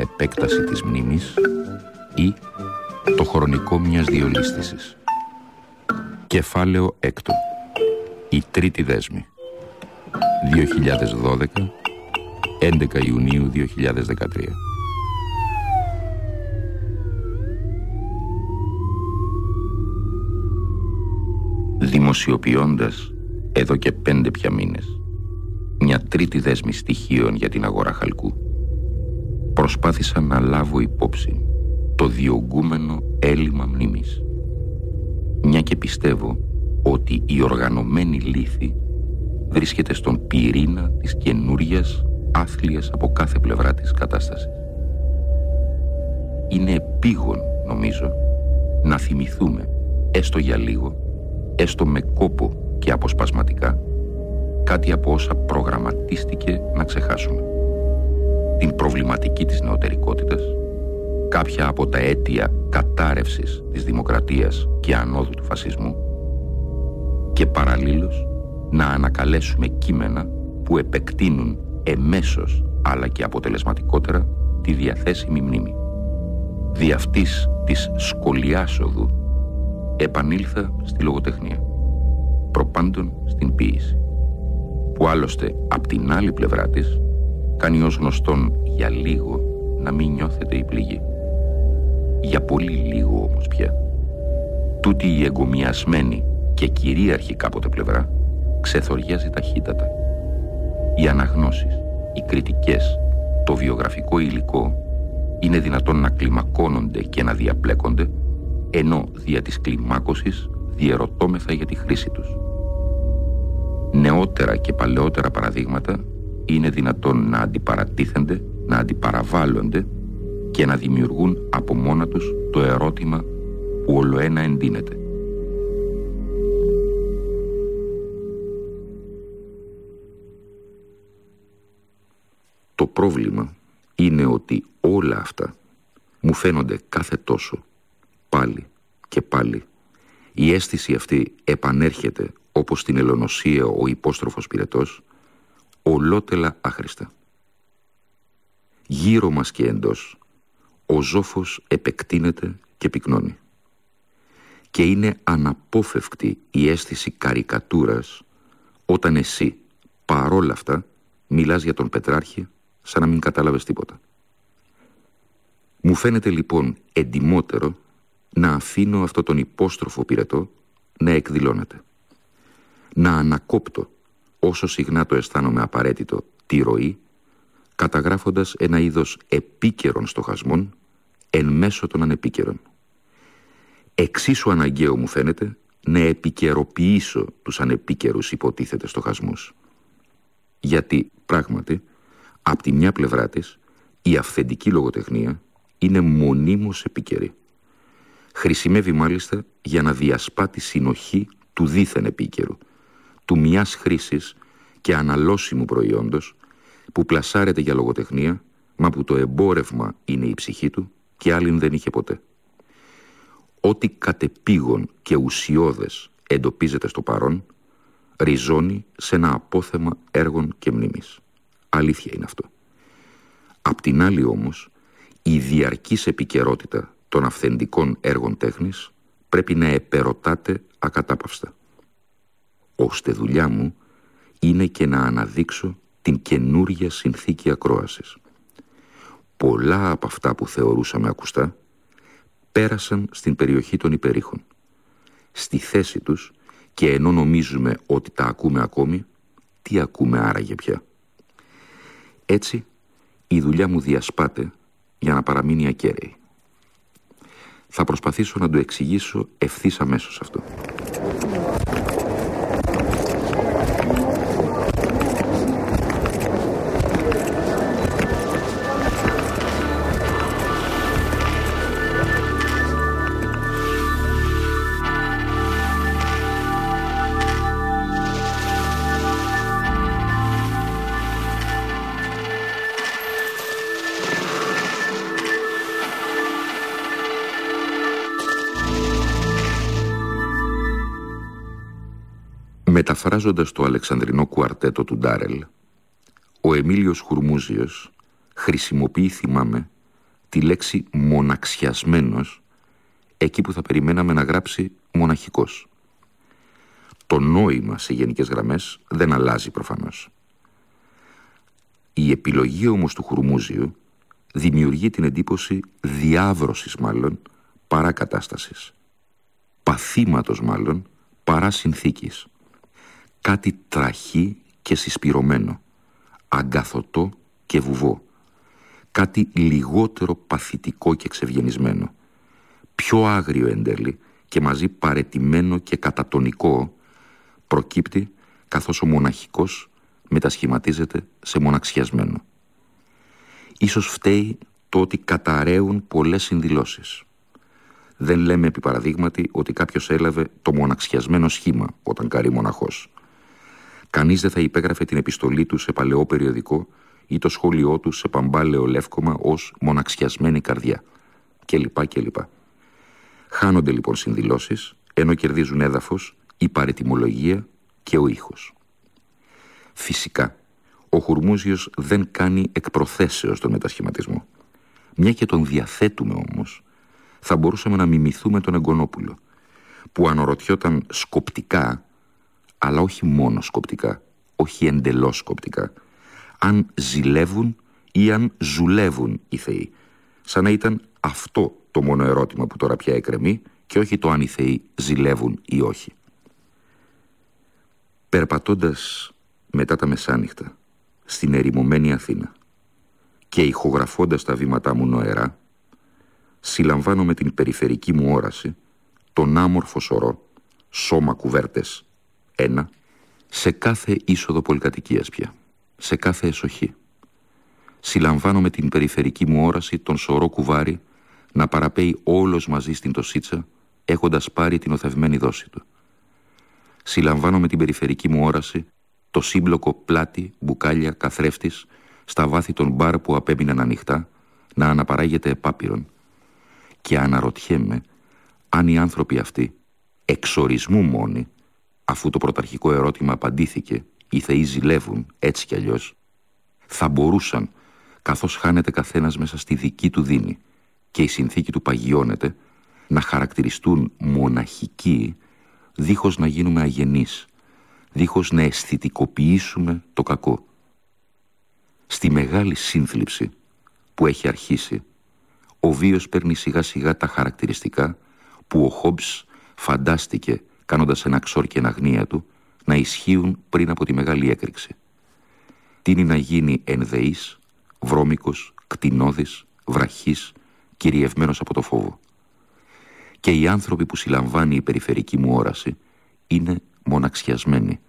Επέκταση της μνήμης ή το χρονικό μιας διολίσθησης. Κεφάλαιο έκτο. Η τρίτη δέσμη. 2012, 11 Ιουνίου 2013. Δημοσιοποιώντας εδώ και πέντε πια μήνες μια τρίτη δέσμη στοιχείων για την αγορά χαλκού προσπάθησα να λάβω υπόψη το διωγγούμενο έλλειμμα μνήμης. Μια και πιστεύω ότι η οργανωμένη λύθη βρίσκεται στον πυρήνα της καινούριας άθλιας από κάθε πλευρά της κατάστασης. Είναι επίγον, νομίζω, να θυμηθούμε, έστω για λίγο, έστω με κόπο και αποσπασματικά, κάτι από όσα προγραμματίστηκε να ξεχάσουμε την προβληματική της νεωτερικότητας, κάποια από τα αίτια κατάρρευσης της δημοκρατίας και ανόδου του φασισμού και παραλλήλως να ανακαλέσουμε κείμενα που επεκτείνουν εμέσως αλλά και αποτελεσματικότερα τη διαθέσιμη μνήμη. Δι' αυτής της σκολιάσοδου επανήλθα στη λογοτεχνία, προπάντων στην ποίηση, που άλλωστε απ' την άλλη πλευρά της κάνει ως γνωστόν για λίγο να μην νιώθετε η πληγή. Για πολύ λίγο όμως πια. Τούτη η εγκομιασμένη και κυρίαρχη κάποτε πλευρά ξεθοριάζει ταχύτατα. Οι αναγνώσεις, οι κριτικές, το βιογραφικό υλικό είναι δυνατόν να κλιμακώνονται και να διαπλέκονται ενώ δια της κλιμάκωσης διερωτώμεθα για τη χρήση τους. Νεότερα και παλαιότερα παραδείγματα είναι δυνατόν να αντιπαρατίθενται, να αντιπαραβάλλονται και να δημιουργούν από μόνα τους το ερώτημα που ολοένα εντείνεται. Το πρόβλημα είναι ότι όλα αυτά μου φαίνονται κάθε τόσο πάλι και πάλι η αίσθηση αυτή επανέρχεται όπως στην ελονοσία ο υπόστροφος πυρετός ολότελα άχρηστα. Γύρω μας και εντός, ο ζόφος επεκτείνεται και πυκνώνει. Και είναι αναπόφευκτη η αίσθηση καρικατούρας όταν εσύ, παρόλα αυτά, μιλάς για τον Πετράρχη σαν να μην κατάλαβες τίποτα. Μου φαίνεται λοιπόν εντιμότερο να αφήνω αυτό τον υπόστροφο πυρετό να εκδηλώνεται. Να ανακόπτω όσο συχνά το αισθάνομαι απαραίτητο τη ροή, καταγράφοντας ένα είδος επίκαιρων στοχασμών εν μέσω των ανεπίκαιρων. Εξίσου αναγκαίο μου φαίνεται να επικαιροποιήσω τους ανεπίκαιρους υποτίθεται στοχασμούς. Γιατί, πράγματι, από τη μια πλευρά της, η αυθεντική λογοτεχνία είναι μονίμως επίκαιρη. Χρησιμεύει μάλιστα για να διασπά τη συνοχή του δίθεν επίκαιρου, του μιας χρήσης και αναλώσιμου προϊόντος που πλασάρεται για λογοτεχνία μα που το εμπόρευμα είναι η ψυχή του και άλλην δεν είχε ποτέ. Ό,τι κατεπήγον και ουσιώδες εντοπίζεται στο παρόν ριζώνει σε ένα απόθεμα έργων και μνήμης. Αλήθεια είναι αυτό. Απ' την άλλη όμως, η διαρκής επικαιρότητα των αυθεντικών έργων τέχνης πρέπει να επερωτάται ακατάπαυστα ώστε δουλειά μου είναι και να αναδείξω την καινούρια συνθήκη ακρόασης. Πολλά από αυτά που θεωρούσαμε ακουστά πέρασαν στην περιοχή των υπερήχων. Στη θέση τους και ενώ νομίζουμε ότι τα ακούμε ακόμη, τι ακούμε άραγε πια. Έτσι, η δουλειά μου διασπάται για να παραμείνει ακέραιη. Θα προσπαθήσω να το εξηγήσω ευθύς αμέσως αυτό. Μεταφράζοντας το Αλεξανδρινό κουαρτέτο του Ντάρελ, ο Εμίλιος Χουρμούζιος χρησιμοποιεί, θυμάμαι, τη λέξη «μοναξιασμένος» εκεί που θα περιμέναμε να γράψει «μοναχικός». Το νόημα σε γενικές γραμμές δεν αλλάζει προφανώς. Η επιλογή όμως του Χουρμούζιου δημιουργεί την εντύπωση διάβρωσης μάλλον παρά κατάστασης. Παθήματος μάλλον παρά συνθήκης κάτι τραχή και συσπηρωμένο, αγκαθωτό και βουβό, κάτι λιγότερο παθητικό και εξευγενισμένο, πιο άγριο εντέλει και μαζί παρετημένο και κατατονικό, προκύπτει καθώς ο μοναχικός μετασχηματίζεται σε μοναξιασμένο. Ίσως φταίει το ότι καταραίουν πολλές συνδηλώσεις. Δεν λέμε επί παραδείγματι ότι κάποιος έλαβε το μοναξιασμένο σχήμα όταν κάρει μοναχός. Κανείς δεν θα υπέγραφε την επιστολή του σε παλαιό περιοδικό ή το σχόλιο του σε παμπάλαιο λεύκομα ως μοναξιασμένη καρδιά. Κλπ. κλπ. Χάνονται λοιπόν συνδηλώσεις, ενώ κερδίζουν έδαφος η παρετιμολογία και ο ήχος. Φυσικά, ο Χουρμούζιος δεν κάνει εκ προθέσεως τον μετασχηματισμό. Μια και τον διαθέτουμε όμως, θα μπορούσαμε να μιμηθούμε τον Εγκονόπουλο, που αναρωτιόταν σκοπτικά αλλά όχι μόνο σκοπτικά, όχι εντελώς σκοπτικά, αν ζηλεύουν ή αν ζουλεύουν οι θεοί, σαν να ήταν αυτό το μόνο ερώτημα που τώρα πια εκρεμεί και όχι το αν οι θεοί ζηλεύουν ή όχι. Περπατώντας μετά τα μεσάνυχτα στην ερημωμένη Αθήνα και ηχογραφώντας τα βήματά μου νοερά, συλλαμβάνω με την περιφερική μου όραση τον άμορφο σωρό, σώμα κουβέρτες ένα, σε κάθε είσοδο πολυκατοικίας πια, σε κάθε εσοχή. Συλλαμβάνω με την περιφερική μου όραση τον σωρό κουβάρι να παραπέει όλος μαζί στην τοσίτσα, έχοντας πάρει την οθευμένη δόση του. Συλλαμβάνω με την περιφερική μου όραση το σύμπλοκο πλάτη, μπουκάλια, καθρέφτης, στα βάθη των μπαρ που απέμειναν ανοιχτά, να αναπαράγεται επάπειρον. Και αναρωτιέμαι αν οι άνθρωποι αυτοί, εξορισμού μόνοι, αφού το πρωταρχικό ερώτημα απαντήθηκε, οι θεοί ζηλεύουν έτσι κι αλλιώς, θα μπορούσαν, καθώς χάνεται καθένας μέσα στη δική του δίνη και η συνθήκη του παγιώνεται, να χαρακτηριστούν μοναχικοί, δίχως να γίνουμε αγενείς, δίχως να αισθητικοποιήσουμε το κακό. Στη μεγάλη σύνθλιψη που έχει αρχίσει, ο βίος παίρνει σιγά σιγά τα χαρακτηριστικά που ο Χόμπς φαντάστηκε κάνοντας ένα ξόρ και αγνία του, να ισχύουν πριν από τη μεγάλη έκρηξη. είναι να γίνει ενδεής, βρώμικος, κτηνώδης, βραχής, κυριευμένος από το φόβο. Και οι άνθρωποι που συλλαμβάνει η περιφερική μου όραση είναι μοναξιασμένοι,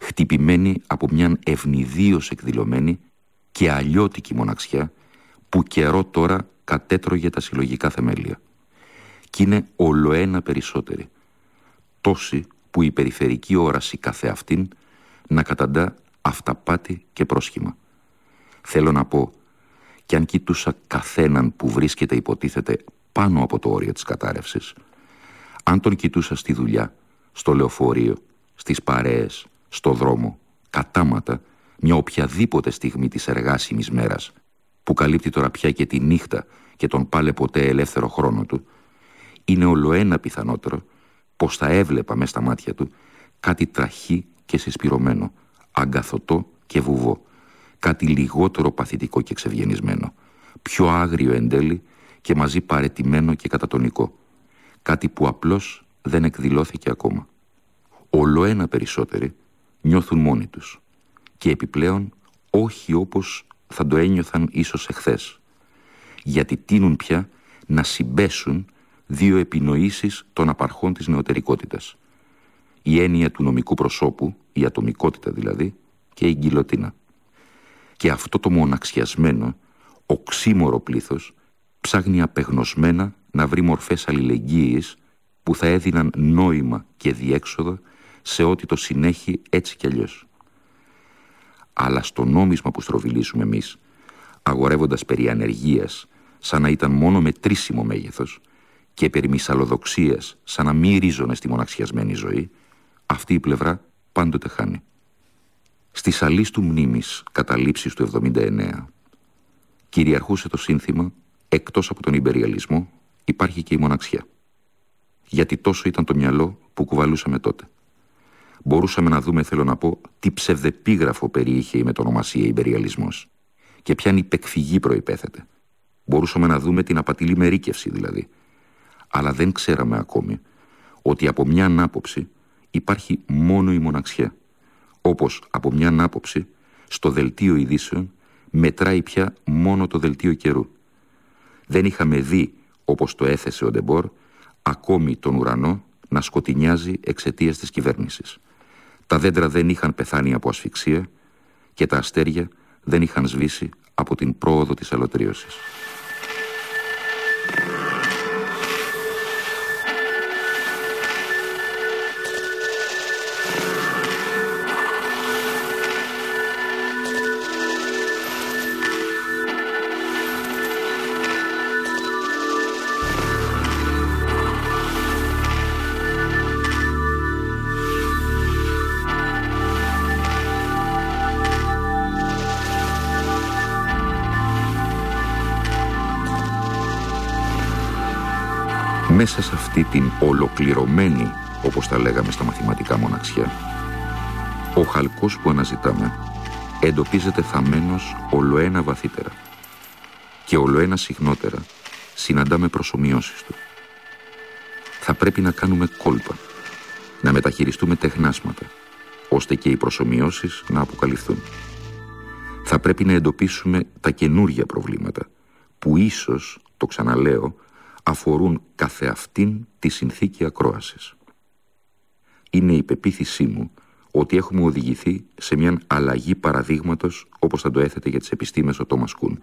χτυπημένοι από μιαν ευνηδίως εκδηλωμένη και αλλιώτικη μοναξιά που καιρό τώρα κατέτρωγε τα συλλογικά θεμέλια. Κι είναι ολοένα περισσότεροι, τόση που η περιφερική όραση καθεαυτήν να καταντά αυταπάτη και πρόσχημα. Θέλω να πω, κι αν κοιτούσα καθέναν που βρίσκεται υποτίθεται πάνω από το όριο της κατάρρευσης, αν τον κοιτούσα στη δουλειά, στο λεωφορείο, στις παρέες, στο δρόμο, κατάματα, μια οποιαδήποτε στιγμή της εργάσιμης μέρας, που καλύπτει τώρα πια και τη νύχτα και τον πάλε ποτέ ελεύθερο χρόνο του, είναι ολοένα πιθανότερο πως θα έβλεπα μέσα στα μάτια του κάτι τραχή και συσπηρωμένο, αγκαθωτό και βουβό, κάτι λιγότερο παθητικό και ξευγενισμένο, πιο άγριο εν τέλει και μαζί παρετημένο και κατατονικό, κάτι που απλώς δεν εκδηλώθηκε ακόμα. Όλο ένα περισσότεροι νιώθουν μόνοι τους και επιπλέον όχι όπως θα το ένιωθαν ίσως εχθές, γιατί τίνουν πια να συμπέσουν δύο επινοήσεις των απαρχών της νεωτερικότητας. Η έννοια του νομικού προσώπου, η ατομικότητα δηλαδή, και η γκυλοτίνα. Και αυτό το μοναξιασμένο, οξύμορο πλήθος, ψάχνει απεγνωσμένα να βρει μορφές αλληλεγγύης που θα έδιναν νόημα και διέξοδο σε ό,τι το συνέχει έτσι κι αλλιώς. Αλλά στο νόμισμα που στροβιλίζουμε εμείς, αγορεύοντας περί ανεργίας, σαν να ήταν μόνο μετρήσιμο μέγεθος, και περί μυσαλλοδοξίας, σαν να μην ρίζωνε στη μοναξιασμένη ζωή, αυτή η πλευρά πάντοτε χάνει. Στη αλής του μνήμης καταλήψεις του 79 κυριαρχούσε το σύνθημα «Εκτός από τον υπεριαλισμό υπάρχει και η μοναξιά». Γιατί τόσο ήταν το μυαλό που κουβαλούσαμε τότε. Μπορούσαμε να δούμε, θέλω να πω, τι ψευδεπίγραφο περιείχε η μετονομασία υπεριαλισμός και ποια υπεκφυγή προϋπέθεται. Μπορούσαμε να δούμε την απατηλή μερίκευση δηλαδή. Αλλά δεν ξέραμε ακόμη ότι από μια άποψη υπάρχει μόνο η μοναξιά. Όπως από μια άποψη στο δελτίο ειδήσεων μετράει πια μόνο το δελτίο καιρού. Δεν είχαμε δει, όπως το έθεσε ο Ντεμπόρ, ακόμη τον ουρανό να σκοτεινιάζει εξαιτίας της κυβέρνησης. Τα δέντρα δεν είχαν πεθάνει από ασφυξία και τα αστέρια δεν είχαν σβήσει από την πρόοδο της αλωτρίωσης. Μέσα σε αυτή την ολοκληρωμένη, όπως τα λέγαμε στα μαθηματικά μοναξιά, ο χαλκός που αναζητάμε εντοπίζεται θαμένος ολοένα βαθύτερα και ολοένα συχνότερα συναντάμε προσωμιώσεις του. Θα πρέπει να κάνουμε κόλπα, να μεταχειριστούμε τεχνάσματα, ώστε και οι προσωμιώσεις να αποκαλυφθούν. Θα πρέπει να εντοπίσουμε τα καινούργια προβλήματα, που ίσως, το ξαναλέω, αφορούν καθεαυτήν τη συνθήκη ακρόασης. Είναι η πεποίθησή μου ότι έχουμε οδηγηθεί σε μια αλλαγή παραδείγματος όπως θα το έθετε για τις επιστήμες ο Τόμας Κούν.